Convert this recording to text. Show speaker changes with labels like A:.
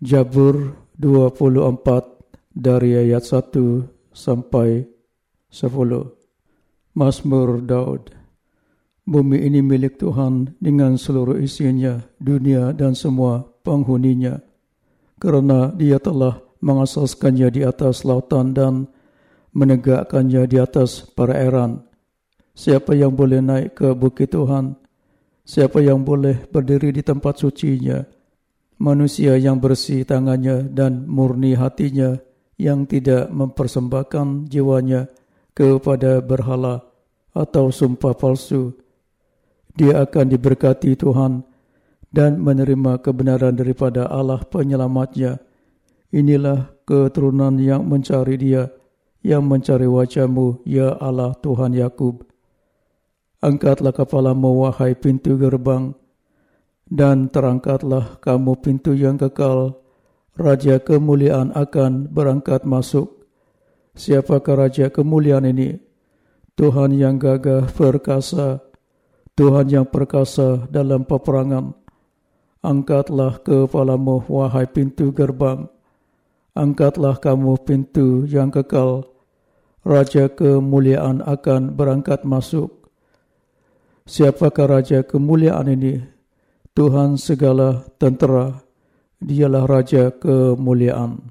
A: Jabur 24 dari ayat 1 sampai 10. Mazmur Daud. Bumi ini milik Tuhan dengan seluruh isinya, dunia dan semua penghuninya. Kerana dia telah mengasaskannya di atas lautan dan menegakkannya di atas perairan. Siapa yang boleh naik ke bukit Tuhan? Siapa yang boleh berdiri di tempat sucinya? Manusia yang bersih tangannya dan murni hatinya yang tidak mempersembahkan jiwanya kepada berhala atau sumpah palsu. Dia akan diberkati Tuhan dan menerima kebenaran daripada Allah penyelamatnya. Inilah keturunan yang mencari dia, yang mencari wajahmu, ya Allah Tuhan Yakub. Angkatlah kepalamu, wahai pintu gerbang, dan terangkatlah kamu pintu yang kekal. Raja kemuliaan akan berangkat masuk. Siapakah Raja kemuliaan ini? Tuhan yang gagah perkasa, Tuhan yang perkasa dalam peperangan. Angkatlah kepalamu, wahai pintu gerbang. Angkatlah kamu pintu yang kekal. Raja kemuliaan akan berangkat masuk. Siapakah Raja kemuliaan ini? Tuhan segala tentera. Dialah Raja kemuliaan.